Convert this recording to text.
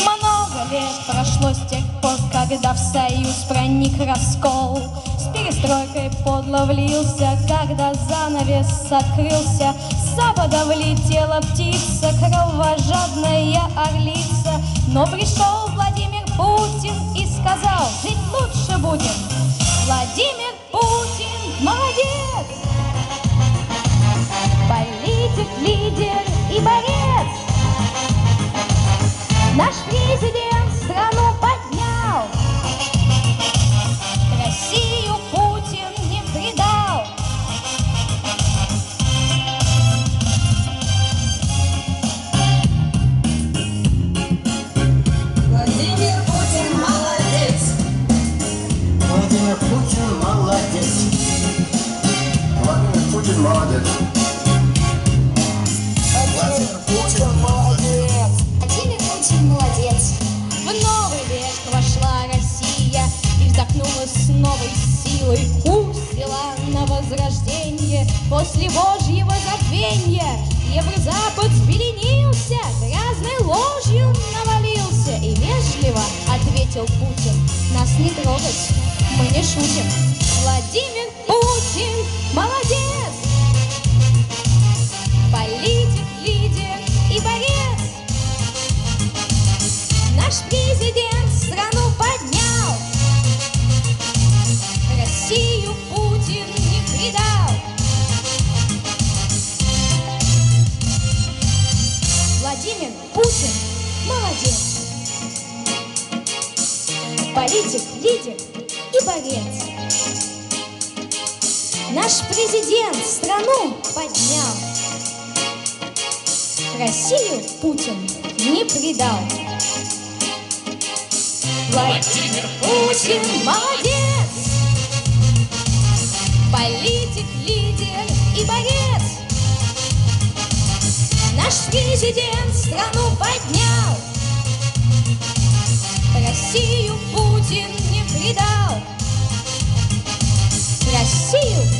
Много лет прошло с тех пор, когда в союз проник раскол. С перестройкой подло влился, когда занавес открылся. С запада влетела птица, кровожадная орлица. Но пришел Владимир Путин и сказал, жить лучше будем. Владимир Путин. Путин молодец. Владимир Путин молодец. В новый век вошла Россия и вздохнула с новой силой. Курс взяла на возрождение после Божьего забвенья. Еврозапад взбеленился, грязной ложью навалился и вежливо ответил Путин. Нас не трогать, мы не шутим. Владимир Путин молодец. Политик, лидер и борец. Наш президент страну поднял. Россию Путин не предал. Владимир Путин молодец! Наш президент страну поднял, Россию Путин не предал. Россию